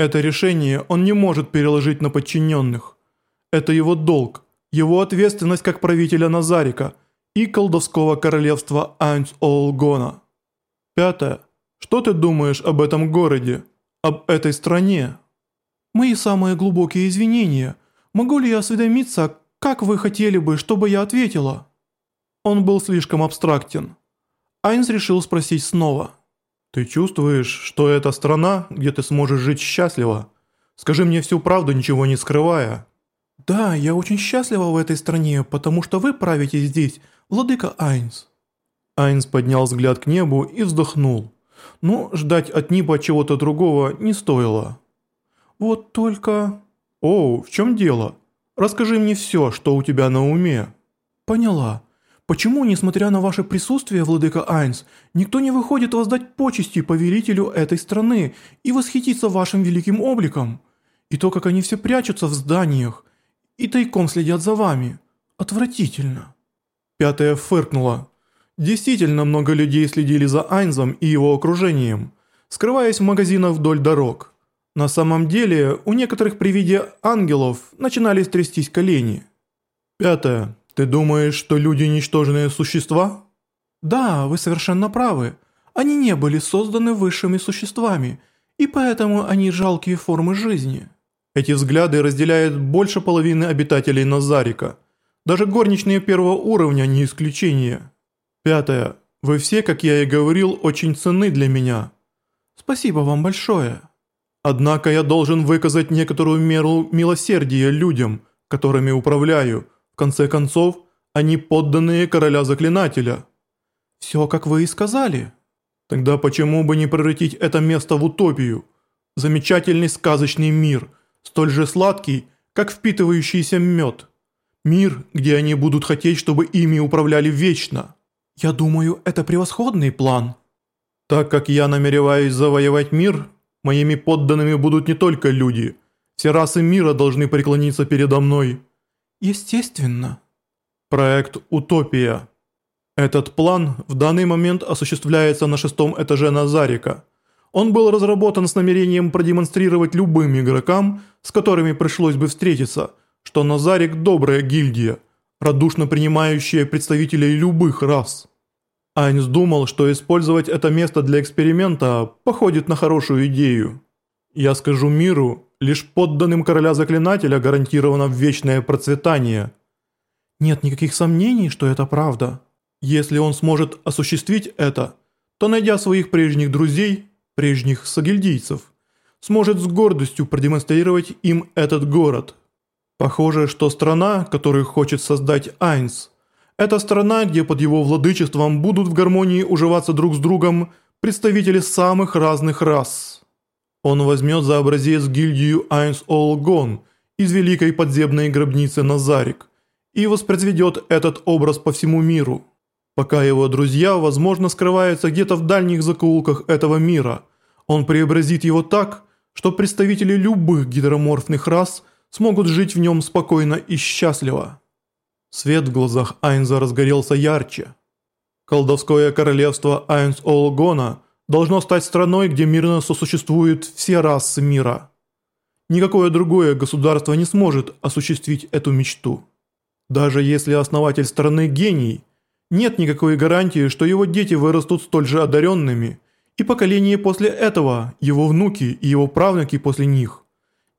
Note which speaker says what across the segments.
Speaker 1: Это решение он не может переложить на подчиненных. Это его долг, его ответственность как правителя Назарика и колдовского королевства Айнс-Олгона. Пятое. Что ты думаешь об этом городе, об этой стране?
Speaker 2: Мои самые глубокие извинения. Могу ли я осведомиться, как вы хотели бы, чтобы я ответила?
Speaker 1: Он был слишком абстрактен. Айнс решил спросить снова. «Ты чувствуешь, что это страна, где ты сможешь жить счастливо? Скажи мне всю правду, ничего не скрывая».
Speaker 2: «Да, я очень счастлива в этой стране, потому что вы правите здесь, владыка Айнс».
Speaker 1: Айнс поднял взгляд к небу и вздохнул. Но ждать от Нипа чего-то другого не стоило.
Speaker 2: «Вот только...»
Speaker 1: «Оу, в чем дело? Расскажи мне все, что у тебя на уме».
Speaker 2: «Поняла. Почему, несмотря на ваше присутствие, владыка Айнс, никто не выходит воздать почести повелителю этой страны и восхититься вашим великим обликом? И то, как они все прячутся в зданиях и тайком следят за вами. Отвратительно».
Speaker 1: Пятая фыркнула. Действительно много людей следили за Айнзом и его окружением, скрываясь в магазинах вдоль дорог. На самом деле, у некоторых при виде ангелов начинали трястись колени. Пятое. Ты думаешь, что люди ничтожные существа?
Speaker 2: Да, вы совершенно правы. Они не были созданы высшими существами, и поэтому они жалкие формы жизни.
Speaker 1: Эти взгляды разделяют больше половины обитателей Назарика. Даже горничные первого уровня не исключение. Пятое. Вы все, как я и говорил, очень ценны для меня.
Speaker 2: Спасибо вам большое.
Speaker 1: Однако я должен выказать некоторую меру милосердия людям, которыми управляю, конце концов, они подданные короля заклинателя.
Speaker 2: Все, как вы и сказали.
Speaker 1: Тогда почему бы не превратить это место в утопию? Замечательный сказочный мир, столь же сладкий, как впитывающийся мед. Мир, где они будут хотеть, чтобы ими управляли вечно.
Speaker 2: Я думаю, это превосходный план.
Speaker 1: Так как я намереваюсь завоевать мир, моими подданными будут не только люди. Все расы мира должны преклониться передо мной.
Speaker 2: Естественно.
Speaker 1: Проект «Утопия». Этот план в данный момент осуществляется на шестом этаже Назарика. Он был разработан с намерением продемонстрировать любым игрокам, с которыми пришлось бы встретиться, что Назарик – добрая гильдия, радушно принимающая представителей любых рас. Айнс думал, что использовать это место для эксперимента походит на хорошую идею. Я скажу миру, лишь подданным короля заклинателя гарантировано вечное процветание.
Speaker 2: Нет никаких сомнений, что это правда.
Speaker 1: Если он сможет осуществить это, то найдя своих прежних друзей, прежних сагильдийцев, сможет с гордостью продемонстрировать им этот город. Похоже, что страна, которую хочет создать Айнс, это страна, где под его владычеством будут в гармонии уживаться друг с другом представители самых разных рас. Он возьмет за образец гильдию Айнс Олгон из великой подземной гробницы Назарик и воспроизведет этот образ по всему миру. Пока его друзья, возможно, скрываются где-то в дальних закоулках этого мира, он преобразит его так, что представители любых гидроморфных рас смогут жить в нем спокойно и счастливо. Свет в глазах Айнза разгорелся ярче. Колдовское королевство Айнс Олгона – должно стать страной, где мирно сосуществуют все расы мира. Никакое другое государство не сможет осуществить эту мечту. Даже если основатель страны гений, нет никакой гарантии, что его дети вырастут столь же одаренными, и поколение после этого, его внуки и его правнуки после них.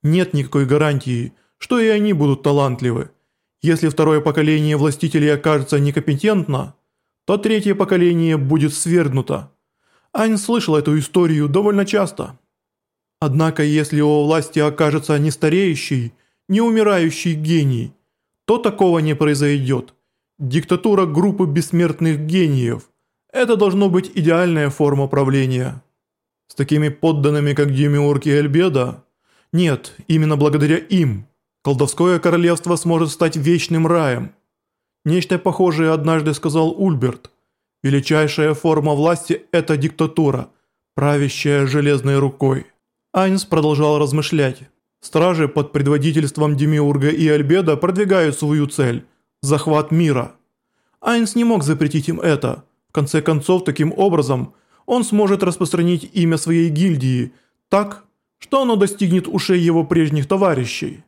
Speaker 1: Нет никакой гарантии, что и они будут талантливы. Если второе поколение властителей окажется некомпетентно, то третье поколение будет свергнуто. Ань слышал эту историю довольно часто. Однако, если у власти окажется не стареющий, не умирающий гений, то такого не произойдет. Диктатура группы бессмертных гениев – это должно быть идеальная форма правления. С такими подданными, как Демиург и Эльбеда? Нет, именно благодаря им колдовское королевство сможет стать вечным раем. Нечто похожее однажды сказал Ульберт – Величайшая форма власти – это диктатура, правящая железной рукой. Айнс продолжал размышлять. Стражи под предводительством Демиурга и Альбеда продвигают свою цель – захват мира. Айнс не мог запретить им это. В конце концов, таким образом, он сможет распространить имя своей гильдии так, что оно достигнет ушей его прежних товарищей.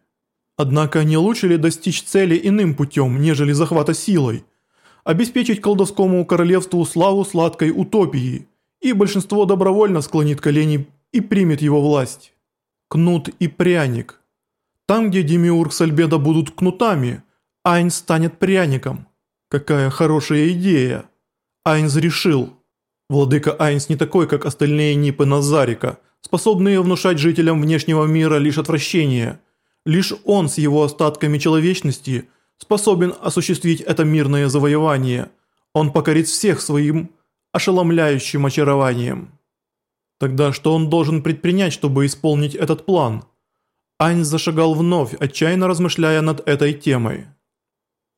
Speaker 1: Однако не лучше ли достичь цели иным путем, нежели захвата силой? Обеспечить колдовскому королевству славу сладкой утопии, и большинство добровольно склонит колени и примет его власть. Кнут и пряник. Там, где Демиург с Альбедо будут кнутами, Айнс станет пряником. Какая хорошая идея. Айнс решил. Владыка Айнс не такой, как остальные Нипы Назарика, способные внушать жителям внешнего мира лишь отвращение. Лишь он с его остатками человечности способен осуществить это мирное завоевание. Он покорит всех своим ошеломляющим очарованием. Тогда что он должен предпринять, чтобы исполнить этот план? Айнс зашагал вновь, отчаянно размышляя над этой темой.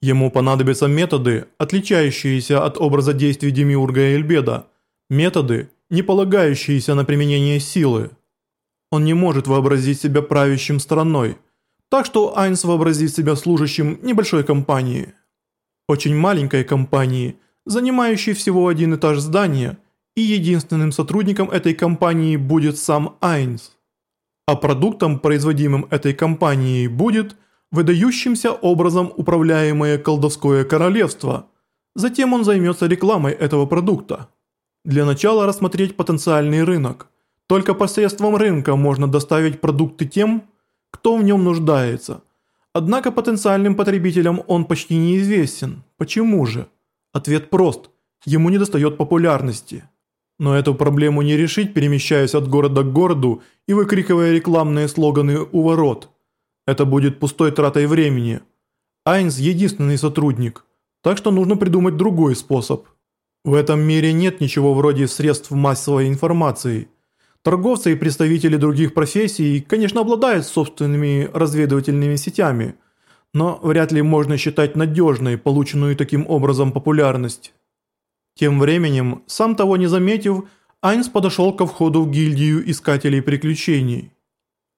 Speaker 1: Ему понадобятся методы, отличающиеся от образа действий Демиурга и Эльбеда, методы, не полагающиеся на применение силы. Он не может вообразить себя правящим страной, так что Айнс вообразит себя служащим небольшой компании. Очень маленькой компании, занимающей всего один этаж здания, и единственным сотрудником этой компании будет сам Айнс. А продуктом, производимым этой компанией, будет выдающимся образом управляемое колдовское королевство. Затем он займется рекламой этого продукта. Для начала рассмотреть потенциальный рынок. Только посредством рынка можно доставить продукты тем, кто в нем нуждается. Однако потенциальным потребителям он почти неизвестен. Почему же? Ответ прост. Ему недостает популярности. Но эту проблему не решить, перемещаясь от города к городу и выкрикивая рекламные слоганы у ворот. Это будет пустой тратой времени. Айнс единственный сотрудник, так что нужно придумать другой способ. В этом мире нет ничего вроде средств массовой информации – Торговцы и представители других профессий, конечно, обладают собственными разведывательными сетями, но вряд ли можно считать надежной полученную таким образом популярность. Тем временем, сам того не заметив, Айнс подошел ко входу в гильдию искателей приключений.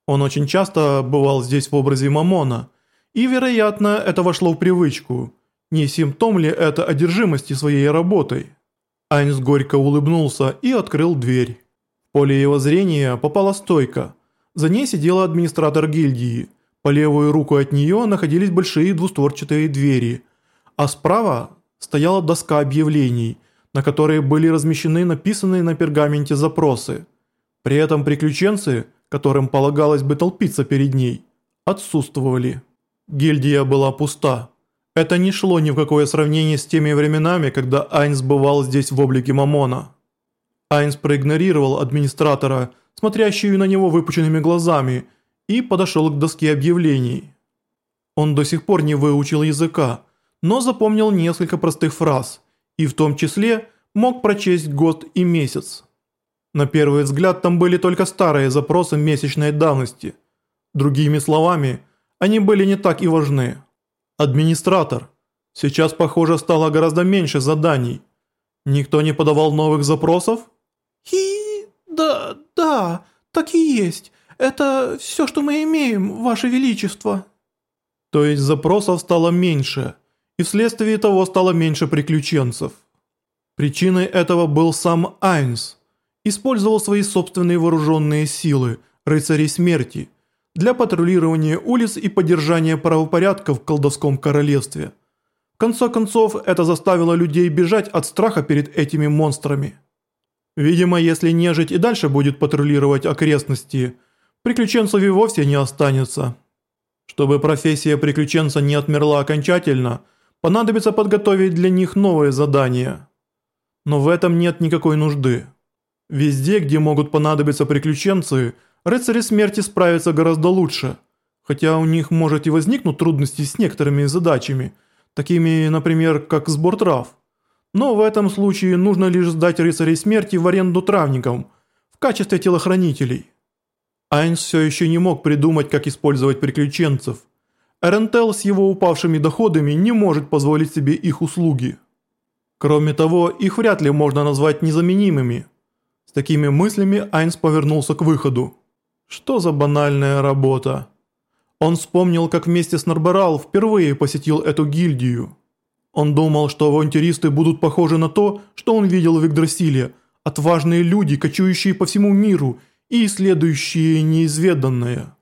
Speaker 1: Он очень часто бывал здесь в образе Мамона, и, вероятно, это вошло в привычку. Не симптом ли это одержимости своей работой? Айнс горько улыбнулся и открыл дверь поле его зрения попала стойка. За ней сидела администратор гильдии. По левую руку от нее находились большие двустворчатые двери, а справа стояла доска объявлений, на которой были размещены написанные на пергаменте запросы. При этом приключенцы, которым полагалось бы толпиться перед ней, отсутствовали. Гильдия была пуста. Это не шло ни в какое сравнение с теми временами, когда Айнс бывал здесь в облике Мамона. Айнс проигнорировал администратора, смотрящую на него выпученными глазами, и подошел к доске объявлений. Он до сих пор не выучил языка, но запомнил несколько простых фраз, и в том числе мог прочесть год и месяц. На первый взгляд там были только старые запросы месячной давности. Другими словами, они были не так и важны. Администратор. Сейчас, похоже, стало гораздо меньше заданий. Никто не подавал новых запросов?
Speaker 2: «И... да, да, так и есть. Это все, что мы имеем, Ваше Величество».
Speaker 1: То есть запросов стало меньше, и вследствие того стало меньше приключенцев. Причиной этого был сам Айнс. Использовал свои собственные вооруженные силы, рыцарей смерти, для патрулирования улиц и поддержания правопорядка в колдовском королевстве. В конце концов, это заставило людей бежать от страха перед этими монстрами. Видимо, если нежить и дальше будет патрулировать окрестности, приключенцев и вовсе не останется. Чтобы профессия приключенца не отмерла окончательно, понадобится подготовить для них новые задания. Но в этом нет никакой нужды. Везде, где могут понадобиться приключенцы, рыцари смерти справятся гораздо лучше. Хотя у них может и возникнуть трудности с некоторыми задачами, такими, например, как сбор трав. Но в этом случае нужно лишь сдать рыцарей смерти в аренду травникам в качестве телохранителей. Айнс все еще не мог придумать, как использовать приключенцев. Эрентел с его упавшими доходами не может позволить себе их услуги. Кроме того, их вряд ли можно назвать незаменимыми. С такими мыслями Айнс повернулся к выходу. Что за банальная работа? Он вспомнил, как вместе с Нарбарал впервые посетил эту гильдию. Он думал, что авантюристы будут похожи на то, что он видел в Игдрасиле. Отважные люди, кочующие по всему миру и исследующие неизведанное.